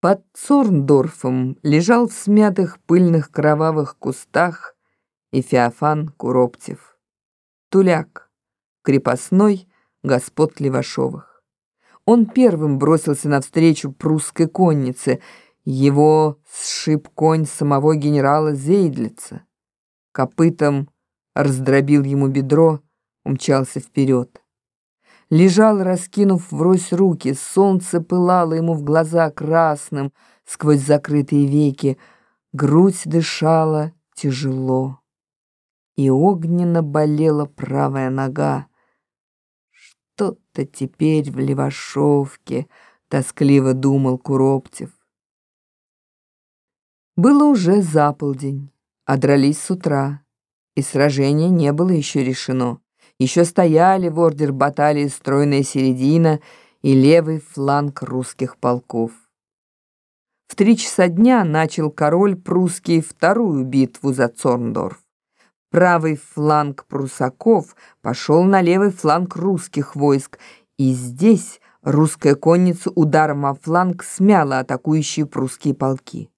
Под Цорндорфом лежал в смятых пыльных кровавых кустах и Феофан Куроптев. Туляк, крепостной господ Левашовых. Он первым бросился навстречу прусской коннице, его сшиб конь самого генерала Зейдлица. Копытом раздробил ему бедро, умчался вперед лежал, раскинув врозь руки, солнце пылало ему в глаза красным сквозь закрытые веки, грудь дышала тяжело. И огненно болела правая нога. Что-то теперь в Левашовке, тоскливо думал Куроптев. Было уже заполдень, а дрались с утра, и сражение не было еще решено. Еще стояли в ордер баталии стройная середина и левый фланг русских полков. В три часа дня начал король прусский вторую битву за Цорндорф. Правый фланг прусаков пошел на левый фланг русских войск, и здесь русская конница ударом о фланг смяла атакующие прусские полки.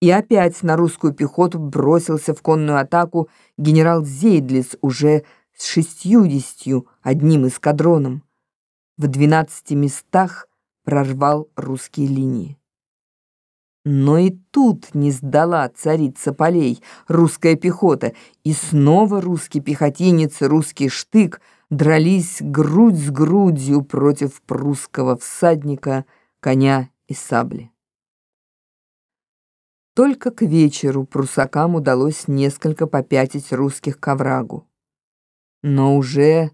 И опять на русскую пехоту бросился в конную атаку генерал Зейдлис, уже с шестьюдесятью одним эскадроном. В двенадцати местах прорвал русские линии. Но и тут не сдала царица полей, русская пехота, и снова русский пехотинец и русский штык дрались грудь с грудью против прусского всадника, коня и сабли. Только к вечеру прусакам удалось несколько попятить русских к. Но уже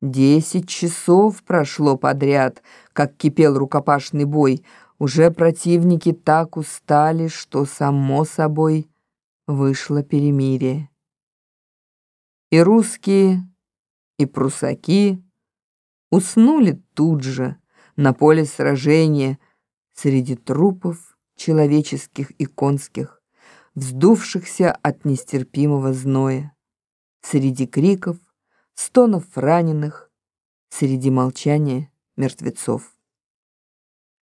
десять часов прошло подряд, как кипел рукопашный бой. Уже противники так устали, что, само собой, вышло перемирие. И русские, и прусаки уснули тут же, на поле сражения, среди трупов человеческих и конских, вздувшихся от нестерпимого зноя, среди криков, стонов раненых, среди молчания мертвецов.